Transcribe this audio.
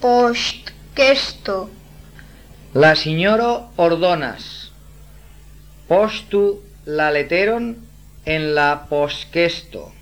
Postquesto. La signoro ordonas. Postu la leteron en la posquesto.